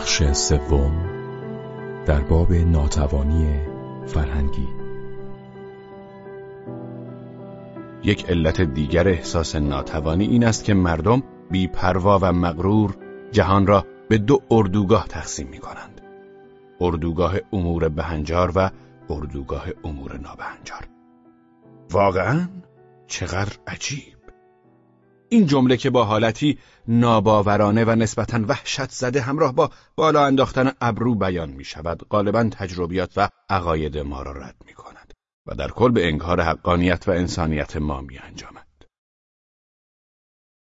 بخش سوم در باب ناتوانی فرهنگی یک علت دیگر احساس ناتوانی این است که مردم بیپروا و مغرور جهان را به دو اردوگاه تقسیم می کنند. اردوگاه امور بهنجار و اردوگاه امور نابهنجار. واقعا چقدر عجیب. این جمله که با حالتی ناباورانه و نسبتا وحشت زده همراه با بالا انداختن ابرو بیان می شود غالبا تجربیات و عقاید ما را رد می کند و در کل به انکار حقانیت و انسانیت ما می انجامد.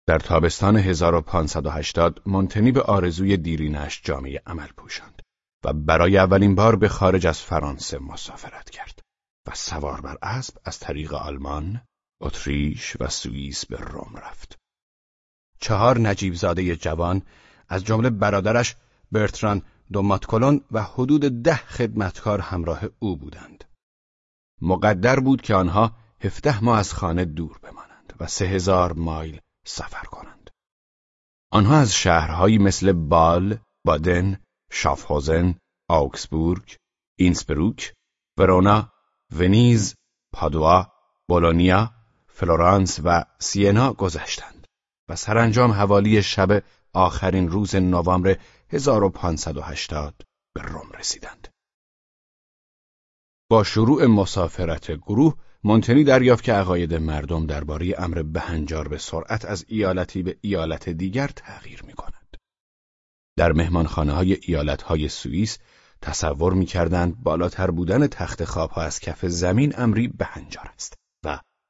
در تابستان 1580 منتنی به آرزوی دیرینش جامعه عمل پوشاند و برای اولین بار به خارج از فرانسه مسافرت کرد و سوار بر اسب از طریق آلمان، اتریش و سوئیس به روم رفت. چهار نجیب زاده جوان از جمله برادرش برتران دوماتکلون و حدود ده خدمتکار همراه او بودند. مقدر بود که آنها هفته ماه از خانه دور بمانند و سه هزار مایل سفر کنند. آنها از شهرهایی مثل بال، بادن، شافهوزن، آوکسبورگ، اینسبروک، ورونا، ونیز، پادوا، بولونیا، فلورانس و سینا گذشتند و سرانجام حوالی شب آخرین روز نوامبر 1580 به روم رسیدند. با شروع مسافرت گروه مونتنی دریافت که عقاید مردم درباره امر بهنجار به سرعت از ایالتی به ایالت دیگر تغییر می کند. در مهمانخانه های ایالت های سوئیس تصور می کردند بالاتر بودن تخت خواب ها از کف زمین امری بهنجار است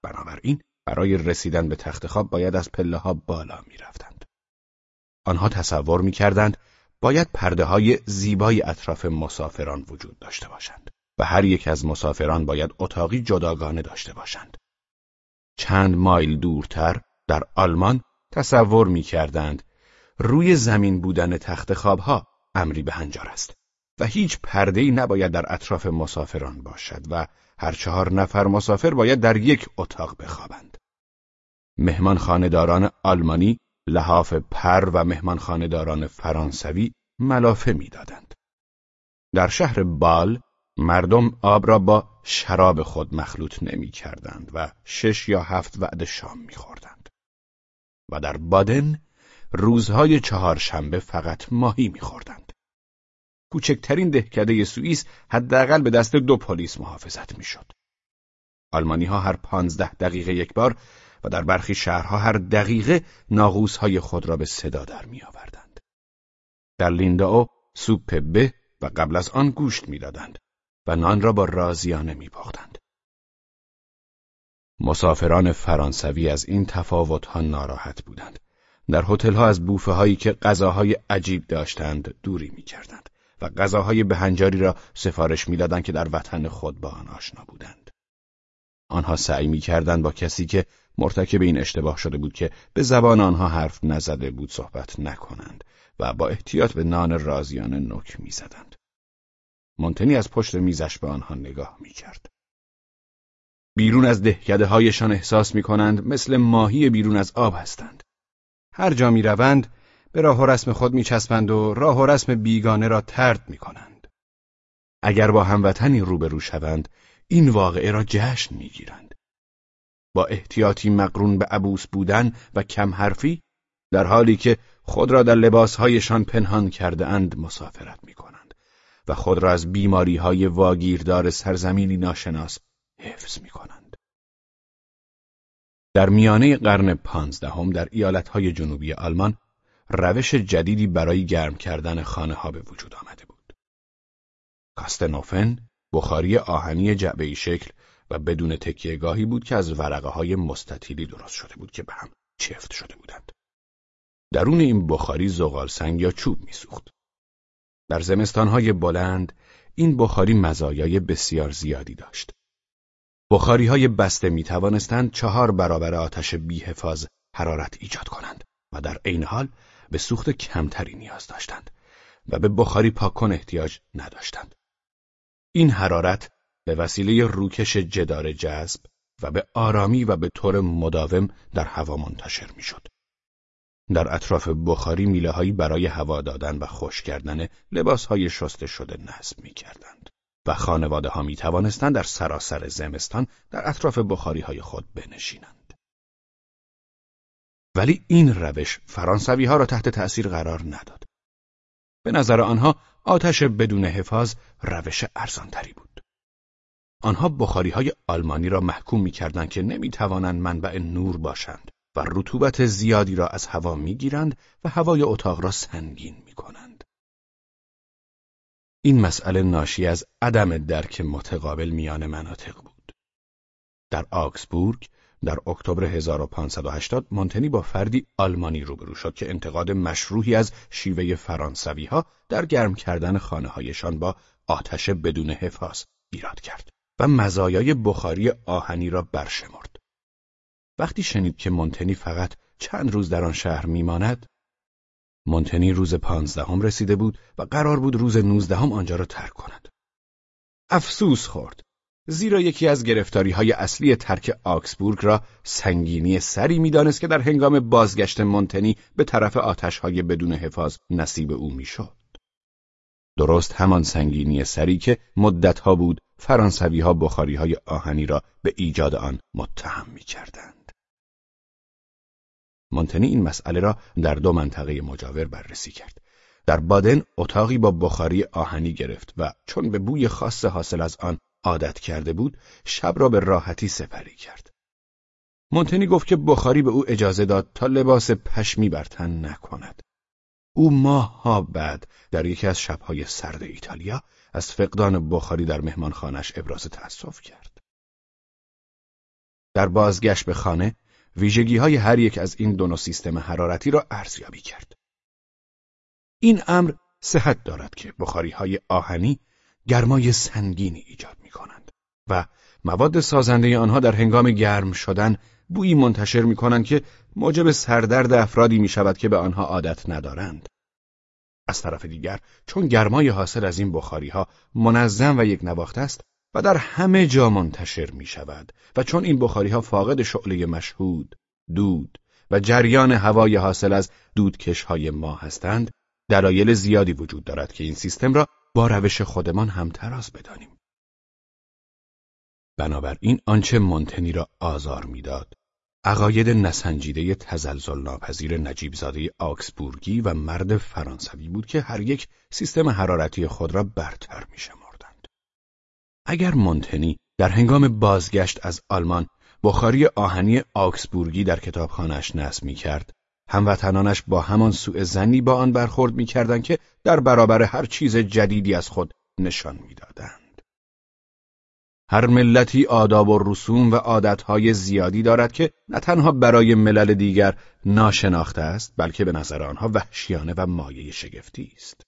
بنابراین برای رسیدن به تخت خواب باید از پله ها بالا می رفتند. آنها تصور می کردند باید پرده های زیبای اطراف مسافران وجود داشته باشند. و هر یک از مسافران باید اتاقی جداگانه داشته باشند. چند مایل دورتر در آلمان تصور می کردند روی زمین بودن تخت خوابها امری به هنجار است و هیچ پرده‌ای نباید در اطراف مسافران باشد و هر چهار نفر مسافر باید در یک اتاق بخوابند. مهمان خانداران آلمانی لحاف پر و مهمان خانداران فرانسوی ملافه می‌دادند. در شهر بال مردم آب را با شراب خود مخلوط نمی کردند و شش یا هفت وعده شام می خوردند. و در بادن روزهای چهارشنبه فقط ماهی می خوردند. کوچکترین دهکده سوئیس حداقل به دست دو پلیس محافظت می شد. آلمانی ها هر پانزده دقیقه یک بار و در برخی شهرها هر دقیقه ناغوس های خود را به صدا در می آوردند. در لینداو سوپ به و قبل از آن گوشت می‌دادند و نان را با رازیانه می پاختند. مسافران فرانسوی از این تفاوتها ناراحت بودند. در هتل‌ها از بوفه هایی که غذاهای عجیب داشتند دوری می کردند و غذاهای بهنجاری را سفارش می‌دادند که در وطن خود با آن آشنا بودند. آنها سعی می کردند با کسی که مرتکب این اشتباه شده بود که به زبان آنها حرف نزده بود صحبت نکنند و با احتیاط به نان رازیانه نک می‌زدند. مونتنی از پشت میزش به آنها نگاه می‌کرد. بیرون از دهکده هایشان احساس می کنند مثل ماهی بیرون از آب هستند. هر جا می روند به راه و رسم خود می چسبند و راه و رسم بیگانه را ترد می کنند. اگر با هموطنی روبرو شوند این واقعه را جشن می گیرند. با احتیاطی مقرون به عبوس بودن و کم حرفی در حالی که خود را در لباسهایشان پنهان کرده اند مسافرت می کنند. و خود را از بیماری های واگیردار سرزمینی ناشناس حفظ می کنند. در میانه قرن پانزدهم در ایالتهای جنوبی آلمان روش جدیدی برای گرم کردن خانه ها به وجود آمده بود. کاستنوفن بخاری آهنی جعبه شکل و بدون تکیهگاهی بود که از ورقه های مستطیلی درست شده بود که به هم چفت شده بودند. درون این بخاری زغال سنگ یا چوب میسوخت. در زمستانهای بلند این بخاری مزایای بسیار زیادی داشت. بخاری های بسته می توانستند چهار برابر آتش بیحفاظ حرارت ایجاد کنند و در عین حال به سوخت کمتری نیاز داشتند و به بخاری پاکن احتیاج نداشتند. این حرارت به وسیله روکش جدار جذب و به آرامی و به طور مداوم در هوا منتشر می‌شد. در اطراف بخاری میله هایی برای هوا دادن و خوش کردن لباس های شسته شده نصب می کردند و خانواده ها می توانستند در سراسر زمستان در اطراف بخاری های خود بنشینند. ولی این روش فرانسوی ها را تحت تأثیر قرار نداد. به نظر آنها آتش بدون حفاظ روش ارزانتری بود. آنها بخاری های آلمانی را محکوم می که نمی توانند منبع نور باشند و رطوبت زیادی را از هوا می‌گیرند و هوای اتاق را سنگین می کنند. این مسئله ناشی از عدم درک متقابل میان مناطق بود. در آکسبورگ در اکتبر 1580 مونتنی با فردی آلمانی روبرو شد که انتقاد مشروحی از شیوه فرانسوی ها در گرم کردن خانه هایشان با آتش بدون حفاظ ایراد کرد و مزایای بخاری آهنی را برشمرد. وقتی شنید که مونتنی فقط چند روز در آن شهر میماند مونتنی روز پانزدهم رسیده بود و قرار بود روز نوزدهم آنجا را ترک کند. افسوس خورد زیرا یکی از گرفتاری های اصلی ترک آکسبورگ را سنگینی سری می‌دانست که در هنگام بازگشت مونتنی به طرف آتش های بدون حفاظ نصیب او می‌شد. درست همان سنگینی سری که مدتها بود فرانسوی ها بخاری های آهنی را به ایجاد آن متهم می کردند. مونتنی این مسئله را در دو منطقه مجاور بررسی کرد. در بادن اتاقی با بخاری آهنی گرفت و چون به بوی خاص حاصل از آن عادت کرده بود شب را به راحتی سپری کرد. مونتنی گفت که بخاری به او اجازه داد تا لباس پشمی بر تن نکند. او ماهها بعد در یکی از شبهای سرد ایتالیا از فقدان بخاری در مهمانخانش ابراز تأسف کرد. در بازگشت به خانه ویژگی های هر یک از این دو سیستم حرارتی را ارزیابی کرد. این امر صحت دارد که بخاری های آهنی گرمای سنگینی ایجاد می کنند و مواد سازنده آنها در هنگام گرم شدن بویی منتشر می کنند که موجب سردرد افرادی می شود که به آنها عادت ندارند. از طرف دیگر چون گرمای حاصل از این بخاری ها منظم و یک نواخت است و در همه جا منتشر می شود و چون این بخاری ها فاقد شعله مشهود، دود و جریان هوای حاصل از دودکش های ما هستند دلایل زیادی وجود دارد که این سیستم را با روش خودمان همتراز بدانیم. بنابراین آنچه مونتنی را آزار می‌داد عقاید نسنجیده تزلزل ناپذیر نجیبزاده آکسبورگی و مرد فرانسوی بود که هر یک سیستم حرارتی خود را برتر میشمردند. اگر مونتنی در هنگام بازگشت از آلمان بخاری آهنی آکسبورگی در کتابخانهاش نصب می کرد هموطنانش با همان سوء زنی با آن برخورد می‌کردند که در برابر هر چیز جدیدی از خود نشان می‌دادند. هر ملتی آداب و رسوم و عادتهای زیادی دارد که نه تنها برای ملل دیگر ناشناخته است بلکه به نظر آنها وحشیانه و مایه شگفتی است.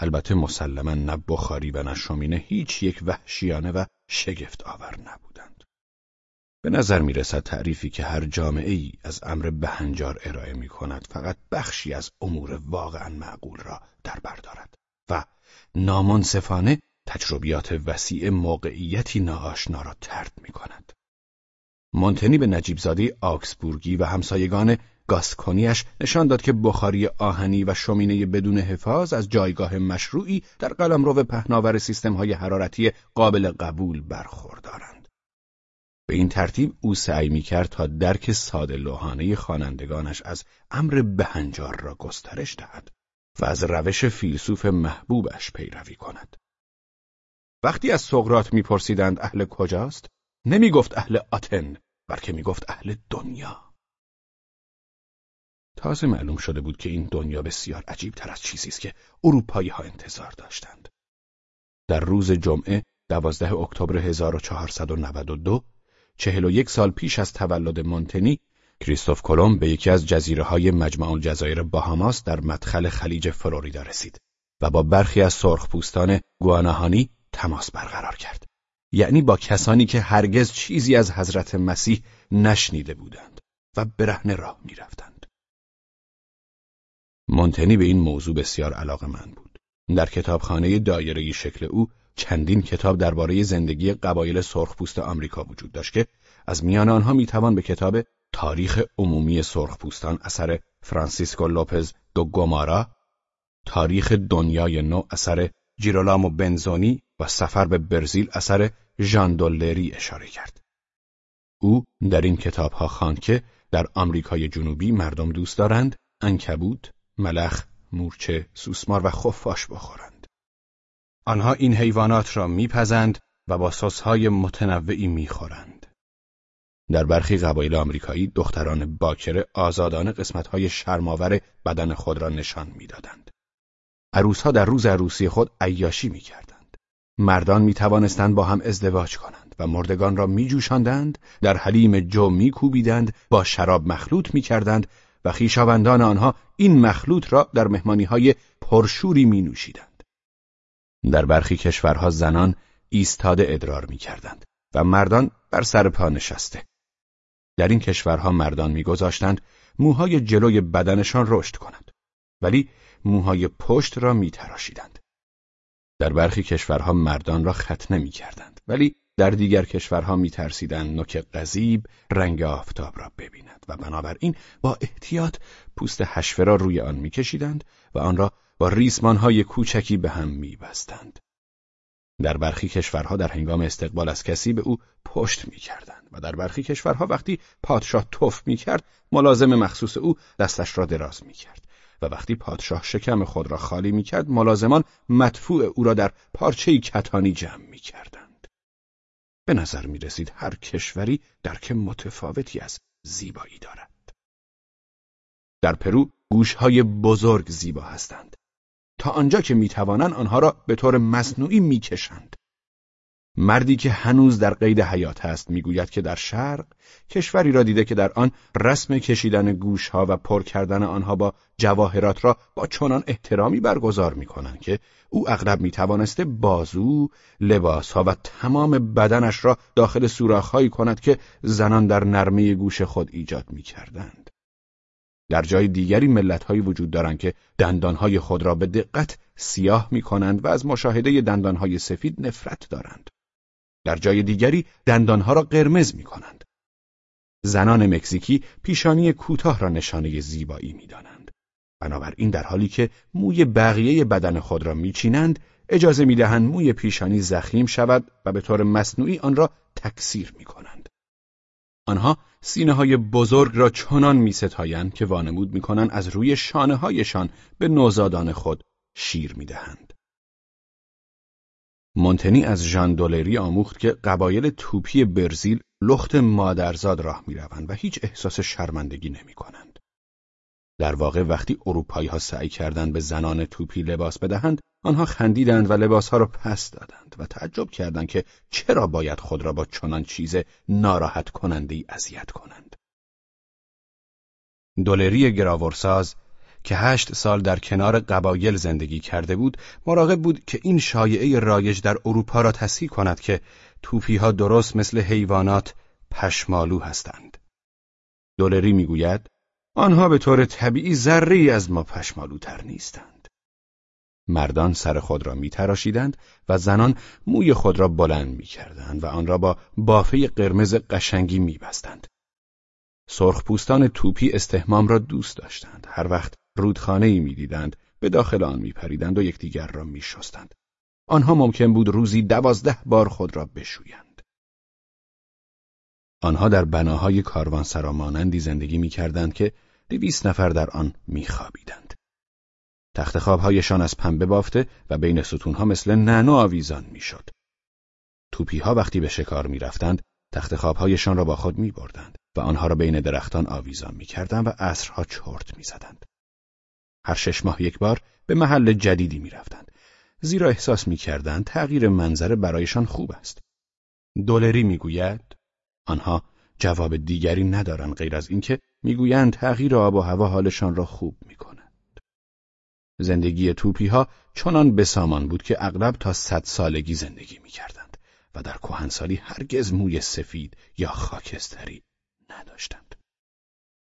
البته مسلما نه بخاری و نه شومینه هیچ یک وحشیانه و شگفت آور نبودند. به نظر می رسد تعریفی که هر جامعه ای از امر بهنجار ارائه می کند فقط بخشی از امور واقعا معقول را در بر دارد و نامنصفانه تجربیات وسیع موقعیتی ناآشنا را ترد می کند. مونتنی به نجیبزاده آکسبورگی و همسایگان گاسکونیش نشان داد که بخاری آهنی و شومینه بدون حفاظ از جایگاه مشروعی در قلمرو پهناور سیستم‌های حرارتی قابل قبول برخوردارند. به این ترتیب او سعی می کرد تا درک ساده لوحانه خوانندگانش از امر بهنجار را گسترش دهد و از روش فیلسوف محبوبش پیروی کند. وقتی از سقرات میپرسیدند اهل کجاست، نمی گفت اهل آتن، بلکه می گفت اهل دنیا. تازه معلوم شده بود که این دنیا بسیار عجیب تر از چیزی است که اروپایی ها انتظار داشتند. در روز جمعه دوازده اکتبر 1492 چهل و یک سال پیش از تولد مونتنی کریستوف کلمب به یکی از جزیره های مجمع الجزایر باهاماس در مدخل خلیج فلوریدا رسید و با برخی از سرخپوستان گواناهانی تماس برقرار کرد. یعنی با کسانی که هرگز چیزی از حضرت مسیح نشنیده بودند و برهنه راه می‌رفتند. مونتنی به این موضوع بسیار علاقه من بود. در کتابخانه دایره شکل او چندین کتاب درباره زندگی قبایل سرخپوست آمریکا وجود داشت که از میان آنها می‌توان به کتاب تاریخ عمومی سرخپوستان اثر فرانسیسکو لوپز دو گومارا تاریخ دنیای نو اثر جیرولامو بنزونی و سفر به برزیل اثر ژان دولری اشاره کرد. او در این کتابها خواند که در آمریکای جنوبی مردم دوست دارند انکبوت، ملخ، مورچه، سوسمار و خفاش بخورند. آنها این حیوانات را میپزند و با سسهای متنوعی می‌خورند. در برخی قبایل آمریکایی دختران باکره آزادانه قسمتهای شرماور بدن خود را نشان می‌دادند. عروسها در روز عروسی خود عیاشی می‌کردند. مردان می توانستند با هم ازدواج کنند و مردگان را می جوشاندند، در حلیم جو می کوبیدند، با شراب مخلوط می کردند و خیشاوندان آنها این مخلوط را در مهمانی های پرشوری می نوشیدند. در برخی کشورها زنان ایستاده ادرار می کردند و مردان بر سر پا نشسته. در این کشورها مردان میگذاشتند موهای جلوی بدنشان رشد کند ولی موهای پشت را میتراشیدند. در برخی کشورها مردان را ختنه می‌کردند ولی در دیگر کشورها میترسیدند نوک قضیب رنگ آفتاب را ببیند و بنابراین با احتیاط پوست حشفه را روی آن میکشیدند و آن را با ریسمانهای کوچکی به هم میبستند. در برخی کشورها در هنگام استقبال از کسی به او پشت می‌کردند و در برخی کشورها وقتی پادشاه توف می‌کرد ملازم مخصوص او دستش را دراز می‌کرد و وقتی پادشاه شکم خود را خالی می‌کرد ملازمان مدفوع او را در پارچه کتانی جمع می‌کردند. به نظر می‌رسید هر کشوری درک متفاوتی از زیبایی دارد. در پرو گوشهای بزرگ زیبا هستند. تا آنجا که می‌توانند آنها را به طور مصنوعی می‌کشند مردی که هنوز در قید حیات است می‌گوید که در شرق کشوری را دیده که در آن رسم کشیدن گوشها و پر کردن آنها با جواهرات را با چنان احترامی برگزار می‌کنند که او اغلب می‌توانسته بازو، لباسها و تمام بدنش را داخل سوراخهایی کند که زنان در نرمه گوش خود ایجاد می‌کردند. در جای دیگری ملتهایی وجود دارند که دندانهای خود را به دقت سیاه می کنند و از مشاهده دندانهای سفید نفرت دارند. در جای دیگری دندانها را قرمز می کنند. زنان مکزیکی پیشانی کوتاه را نشانه زیبایی می دانند. بنابراین در حالی که موی بقیه بدن خود را میچینند اجازه می‌دهند موی پیشانی زخیم شود و به طور مصنوعی آن را تکثیر می کنند. آنها سینه های بزرگ را چنان می ستایند که وانمود می کنند از روی شانه هایشان به نوزادان خود شیر می دهند. مونتنی از ژان دولری آموخت که قبایل توپی برزیل لخت مادرزاد راه می روند و هیچ احساس شرمندگی نمی کنند. در واقع وقتی اروپایی ها سعی کردند به زنان توپی لباس بدهند آنها خندیدند و لباسها را پس دادند و تعجب کردند که چرا باید خود را با چنان چیز ناراحت کننده ای اذیت کنند. دولری گراورساز که هشت سال در کنار قبایل زندگی کرده بود مراقب بود که این شایعه رایج در اروپا را تصحیح کند که توپی ها درست مثل حیوانات پشمالو هستند. دولری می‌گوید آنها به طور طبیعی ذره از ما پشمالوتر نیستند. مردان سر خود را میتراشیدند و زنان موی خود را بلند می‌کردند و آن را با بافه قرمز قشنگی میبستند. سرخپوستان توپی استهمام را دوست داشتند. هر وقت رودخانه ای می‌دیدند به داخل آن میپریدند و یکدیگر را میشستند. آنها ممکن بود روزی دوازده بار خود را بشویند. آنها در بناهای کاروانسرا مانندی زندگی می‌کردند که دویست نفر در آن میخوابیدند. تخت خوابهایشان از پنبه بافته و بین ستونها مثل نعنا آویزان می‌شد. توپیها وقتی به شکار می‌رفتند تخت خوابهایشان را با خود میبردند و آنها را بین درختان آویزان می‌کردند و عصرها چرت می‌زدند. هر شش ماه یک بار به محل جدیدی می‌رفتند زیرا احساس می‌کردند تغییر منظره برایشان خوب است. دولری می‌گوید آنها جواب دیگری ندارند غیر از اینکه می‌گویند تغییر آب و هوا حالشان را خوب می‌کند. زندگی توپی ها چنان بسامان بود که اغلب تا صد سالگی زندگی می‌کردند و در کهنسالی هرگز موی سفید یا خاکستری نداشتند.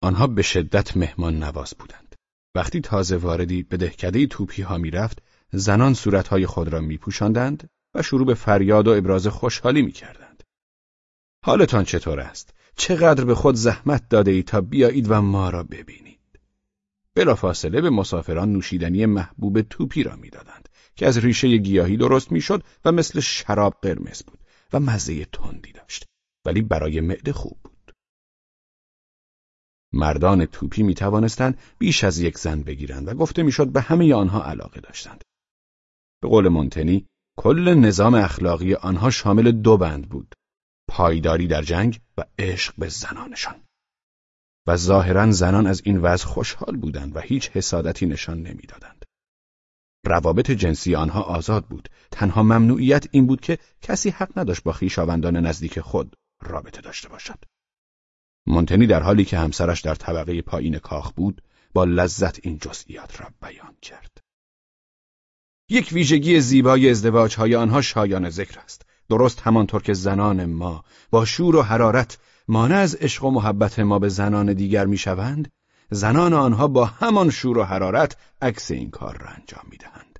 آنها به شدت مهمان نواز بودند. وقتی تازه واردی به دهکده توپی ها می‌رفت، زنان صورتهای خود را میپوشاندند و شروع به فریاد و ابراز خوشحالی می‌کردند. حالتان چطور است؟ چقدر به خود زحمت داده ای تا بیایید و ما را ببینید. بلافاصله به مسافران نوشیدنی محبوب توپی را می‌دادند که از ریشه گیاهی درست می‌شد و مثل شراب قرمز بود و مزه تندی داشت ولی برای معده خوب بود. مردان توپی می توانستند بیش از یک زن بگیرند و گفته می‌شد به همه آنها علاقه داشتند. به قول مونتنی کل نظام اخلاقی آنها شامل دو بند بود پایداری در جنگ و عشق به زنانشان و ظاهرا زنان از این وضع خوشحال بودند و هیچ حسادتی نشان نمی‌دادند. روابط جنسی آنها آزاد بود. تنها ممنوعیت این بود که کسی حق نداشت با خویشاوندان نزدیک خود رابطه داشته باشد. مونتنی در حالی که همسرش در طبقه پایین کاخ بود با لذت این جزئیات را بیان کرد. یک ویژگی زیبای ازدواج های آنها شایان ذکر است. درست همانطور که زنان ما با شور و حرارت مانع از عشق و محبت ما به زنان دیگر می‌شوند زنان آنها با همان شور و حرارت عکس این کار را انجام می‌دهند.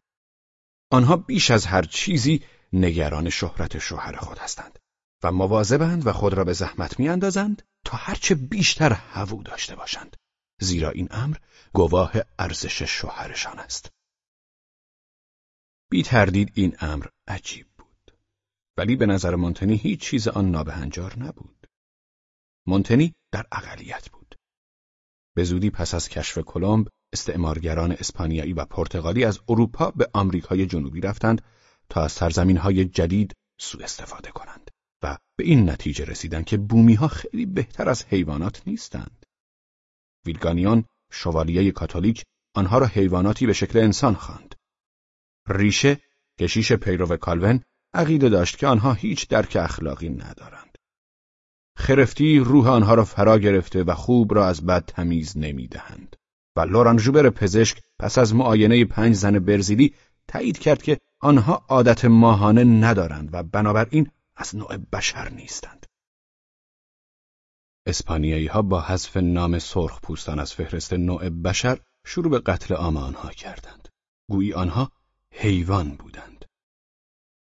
آنها بیش از هر چیزی نگران شهرت شوهر خود هستند و مواظبند و خود را به زحمت میاندازند تا هرچه بیشتر هوو داشته باشند زیرا این امر گواه ارزش شوهرشان است. بی تردید این امر عجیب بود ولی به نظر مونتنی هیچ چیز آن نابهنجار نبود. مونتنی در اقلیت بود به زودی پس از کشف کلمب استعمارگران اسپانیایی و پرتغالی از اروپا به آمریکای جنوبی رفتند تا از سرزمینهای جدید سوء استفاده کنند و به این نتیجه رسیدند که بومی ها خیلی بهتر از حیوانات نیستند. ویلگانیان شوالیه کاتولیک آنها را حیواناتی به شکل انسان خواند. ریشه کشیش پیرو کالون عقیده داشت که آنها هیچ درک اخلاقی ندارند. خرفتی روح آنها را فرا گرفته و خوب را از بد تمیز نمی‌دهند. و لوران ژوبر پزشک پس از معاینه پنج زن برزیلی تایید کرد که آنها عادت ماهانه ندارند و بنابراین از نوع بشر نیستند. اسپانیایی ها با حذف نام سرخ پوستان از فهرست نوع بشر شروع به قتل عام آنها کردند. گویی آنها حیوان بودند.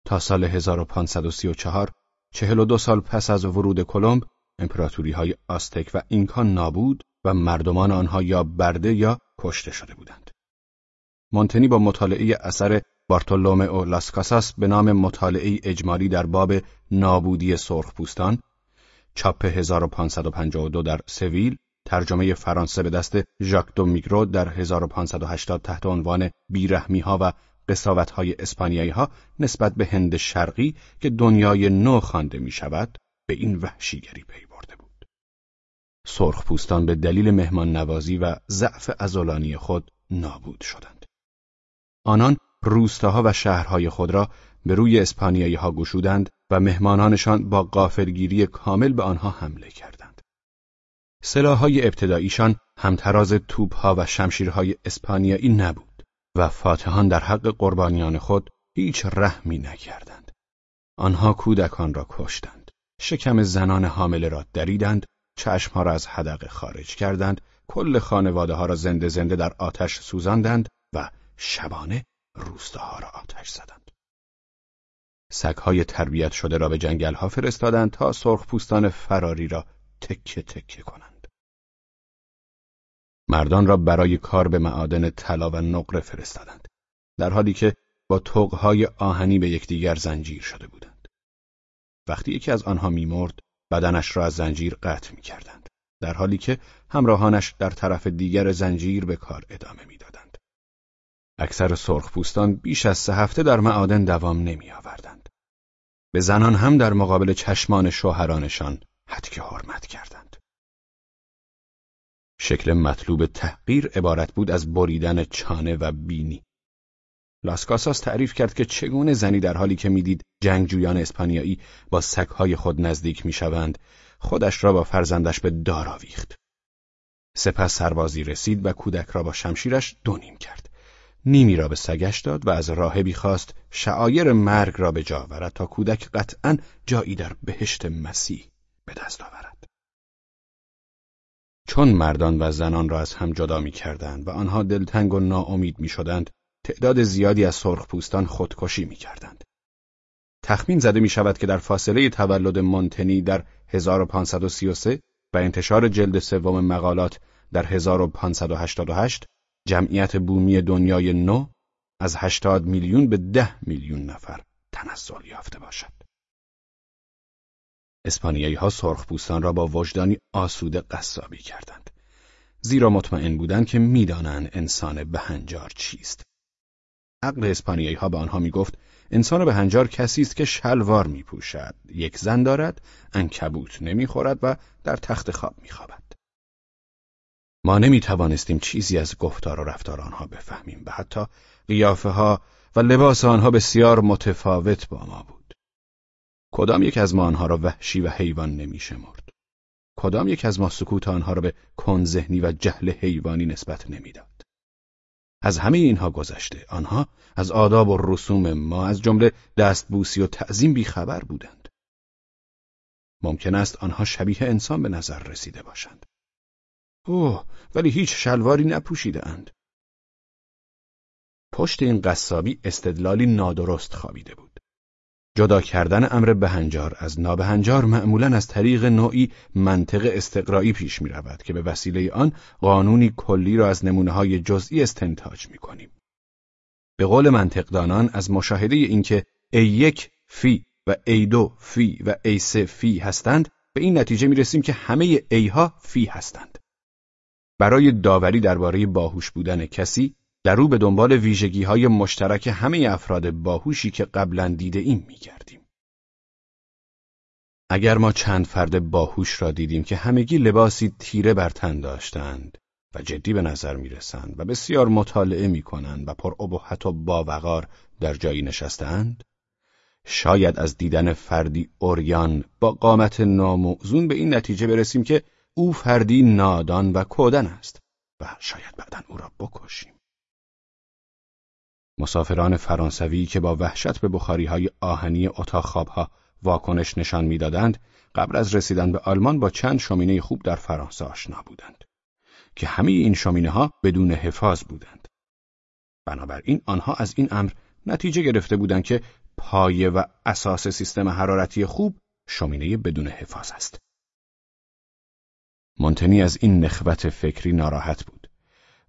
تا سال 1534 42 سال پس از ورود کلمب امپراتوری های آستک و اینکا نابود و مردمان آنها یا برده یا کشته شده بودند. مونتنی با مطالعه اثر او لاسکاساس به نام مطالعه اجمالی در باب نابودی سرخپوستان چاپ 1552 در سویل ترجمه فرانسه به دست ژاک دو میگرو در 1580 تحت عنوان بیرحمی ها و قصاوت های اسپانیایی ها نسبت به هند شرقی که دنیای نو خوانده می شود به این وحشیگری پی برده بود. سرخپوستان به دلیل مهمان نوازی و ضعف ازولانی خود نابود شدند. آنان روستاها و شهرهای خود را به روی اسپانیایی ها گشودند و مهمانانشان با قافلگیری کامل به آنها حمله کردند. سلاحهای ابتداییشان همتراز توپها و شمشیرهای اسپانیایی نبود و فاتحان در حق قربانیان خود هیچ رحمی نکردند. آنها کودکان را کشتند. شکم زنان حامله را دریدند، چشمها را از حدقه خارج کردند، کل خانواده ها را زنده زنده در آتش سوزاندند و شبانه روستاها را آتش زدند. سگهای تربیت شده را به جنگلها فرستادند تا سرخپوستان فراری را تکه تکه کنند. مردان را برای کار به معادن طلا و نقره فرستادند. در حالی که با توقهای آهنی به یکدیگر زنجیر شده بودند. وقتی یکی از آنها میمرد، بدنش را از زنجیر قطع می کردند. در حالی که همراهانش در طرف دیگر زنجیر به کار ادامه می‌دادند. اکثر سرخپوستان بیش از سه هفته در معادن دوام نمی آوردند. به زنان هم در مقابل چشمان شوهرانشان حدک حرمت کردند. شکل مطلوب تحقیر عبارت بود از بریدن چانه و بینی. لاسکاساس تعریف کرد که چگونه زنی در حالی که می‌دید جنگجویان اسپانیایی با سگهای خود نزدیک می‌شوند خودش را با فرزندش به دار آویخت. سپس سربازی رسید و کودک را با شمشیرش دونیم کرد. نیمی را به سگش داد و از راهبی خواست شعایر مرگ را به جا آورد تا کودک قطعا جایی در بهشت مسیح به دست آورد. چون مردان و زنان را از هم جدا می کردند و آنها دلتنگ و ناامید می شدند، تعداد زیادی از سرخپوستان خودکشی می کردند. تخمین زده می شود که در فاصله تولد مونتنی در 1533 و انتشار جلد سوم مقالات در 1588 جمعیت بومی دنیای نو از 80 میلیون به 10 میلیون نفر تنزل یافته باشد. اسپانیایی ها سرخپوستان را با وجدانی آسوده قصابی کردند. زیرا مطمئن بودند که می‌دانند انسان بهنجار چیست. عقل اسپانیایی ها به آنها می گفت انسان بهنجار کسی است که شلوار می پوشد، یک زن دارد، انکبوت نمی خورد و در تخت خواب می خوابد. ما نمی توانستیم چیزی از گفتار و رفتار آنها بفهمیم و حتی قیافه ها و لباس آنها بسیار متفاوت با ما بود. کدام یک از ما آنها را وحشی و حیوان نمی شمرد. کدام یک از ما سکوت آنها را به کنذهنی و جهل حیوانی نسبت نمی‌داد. از همه اینها گذشته آنها از آداب و رسوم ما از جمله دستبوسی و تعظیم بیخبر بودند. ممکن است آنها شبیه انسان به نظر رسیده باشند. اوه ولی هیچ شلواری نپوشیده اند. پشت این قصابی استدلالی نادرست خوابیده بود. جدا کردن امر بهنجار از نابهنجار معمولا از طریق نوعی منطق استقرایی پیش می رود که به وسیله آن قانونی کلی را از نمونه های جزئی استنتاج می کنیم. به قول منطقدانان از مشاهده اینکه A1 فی و A2 فی و A3 فی هستند به این نتیجه می رسیم که همه A ها فی هستند. برای داوری درباره باهوش بودن کسی در او به دنبال ویژگی های مشترک همه افراد باهوشی که قبلا دیده ایم می کردیم. اگر ما چند فرد باهوش را دیدیم که همگی لباسی تیره بر تن داشتند و جدی به نظر می رسند و بسیار مطالعه می کنند و پر ابهت و باوقار در جایی نشستند، شاید از دیدن فردی اوریان با قامت ناموزون به این نتیجه برسیم که او فردی نادان و کودن است و شاید بعدا او را بکشیم. مسافران فرانسوی که با وحشت به بخاری های آهنی اتاق خوابها واکنش نشان می‌دادند قبل از رسیدن به آلمان با چند شومینه خوب در فرانسه آشنا بودند که همه این شومینه ها بدون حفاظ بودند. بنابراین آنها از این امر نتیجه گرفته بودند که پایه و اساس سیستم حرارتی خوب شومینه بدون حفاظ است. مونتنی از این نخوت فکری ناراحت بود.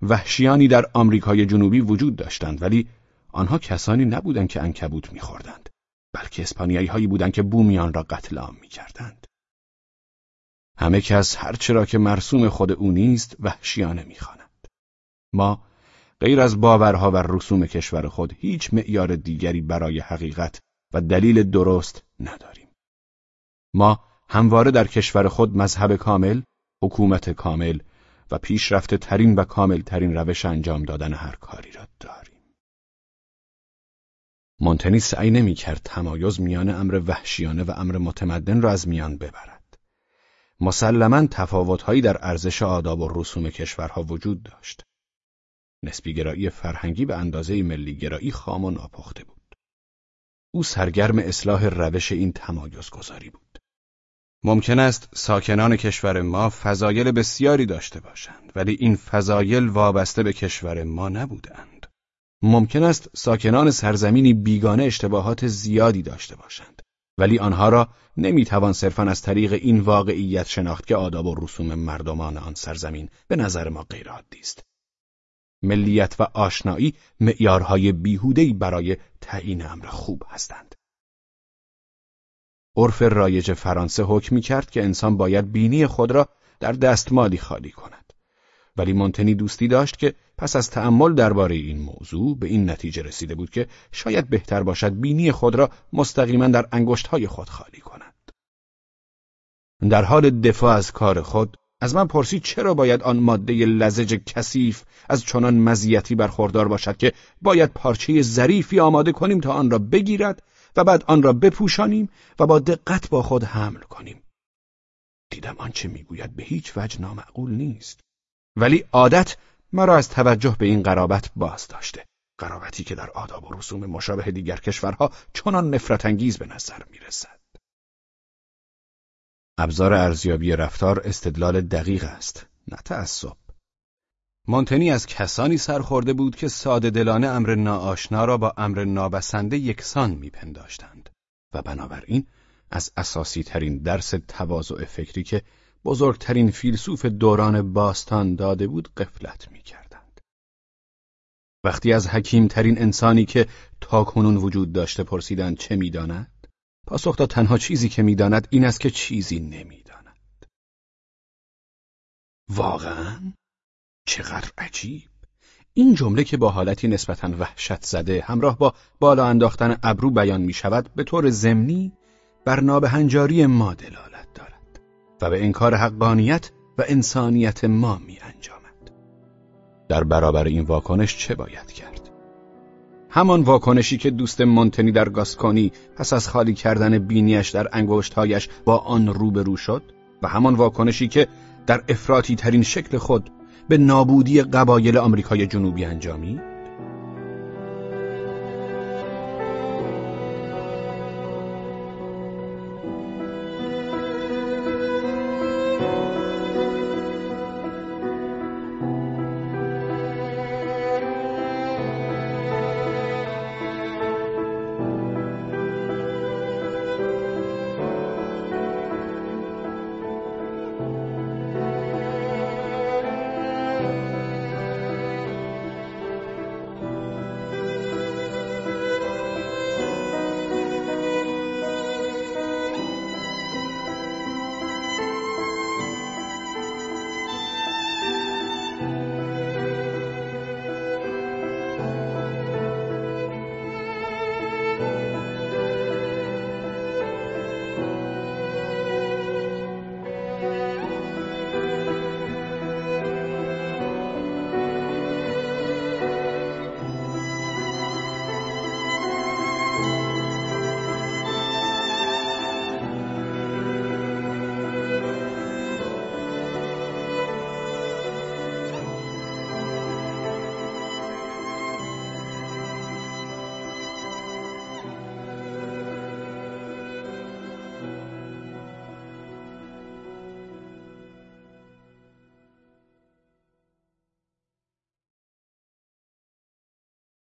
وحشیانی در آمریکای جنوبی وجود داشتند ولی آنها کسانی نبودند که انکبوت میخوردند بلکه اسپانیایی هایی بودند که بومیان را قتل عام می‌کردند. همه کس هرچرا که مرسوم خود او نیست وحشیانه می‌خواند. ما غیر از باورها و رسوم کشور خود هیچ معیار دیگری برای حقیقت و دلیل درست نداریم. ما همواره در کشور خود مذهب کامل، حکومت کامل و پیشرفته ترین و کامل ترین روش انجام دادن هر کاری را داریم. مونتنی سعی نمی کرد تمایز میان امر وحشیانه و امر متمدن را از میان ببرد. مسلما تفاوتهایی در ارزش آداب و رسوم کشورها وجود داشت. نسبیگرایی فرهنگی به اندازه ملیگرایی خام و ناپخته بود. او سرگرم اصلاح روش این تمایز گذاری بود. ممکن است ساکنان کشور ما فضایل بسیاری داشته باشند ولی این فضایل وابسته به کشور ما نبودند. ممکن است ساکنان سرزمینی بیگانه اشتباهات زیادی داشته باشند. ولی آنها را نمی‌توان صرفا از طریق این واقعیت شناخت که آداب و رسوم مردمان آن سرزمین به نظر ما غیرعادی است. ملیت و آشنایی معیارهای بیهوده‌ای برای تعیین امر خوب هستند. عرف رایج فرانسه حکم کرد که انسان باید بینی خود را در دستمالی خالی کند. ولی مونتنی دوستی داشت که پس از تأمل درباره این موضوع به این نتیجه رسیده بود که شاید بهتر باشد بینی خود را مستقیما در انگشتهای خود خالی کند. در حال دفاع از کار خود از من پرسید چرا باید آن ماده لزج کثیف از چنان مزیتی برخوردار باشد که باید پارچه ظریفی آماده کنیم تا آن را بگیرد و بعد آن را بپوشانیم و با دقت با خود حمل کنیم. دیدم آنچه می‌گوید به هیچ وجه نامعقول نیست. ولی عادت مرا از توجه به این قرابت باز داشته قرابتی که در آداب و رسوم مشابه دیگر کشورها چنان نفرت انگیز به نظر می رسد. ابزار ارزیابی رفتار استدلال دقیق است نه تعصب مونتنی از کسانی سرخورده بود که ساده دلانه امر ناآشنا را با امر نابسنده یکسان میپنداشتند و بنابراین از اساسی ترین درس تواضع فکری که بزرگترین فیلسوف دوران باستان داده بود قفلت می کردند. وقتی از حکیم ترین انسانی که تاکنون وجود داشته پرسیدند چه می‌داند پاسخ داد تنها چیزی که می‌داند این است که چیزی نمی‌داند. واقعا؟ چقدر عجیب! این جمله که با حالتی نسبتا وحشت زده همراه با بالا انداختن ابرو بیان می شود به طور ضمنی بر نابهنجاری ما دارد و به انکار حقانیت و انسانیت ما می انجامد. در برابر این واکنش چه باید کرد؟ همان واکنشی که دوست مونتنی در گاسکونی پس از خالی کردن بینیش در انگشتهایش با آن روبرو شد و همان واکنشی که در افراطی ترین شکل خود به نابودی قبایل آمریکای جنوبی انجامید